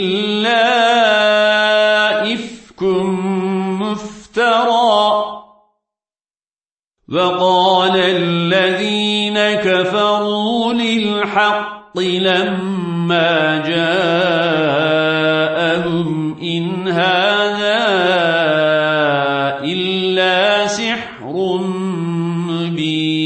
إلا إفك مفترى. وقال الذين كفروا للحق لما جاءهم إن هذا إلا سحر مبين.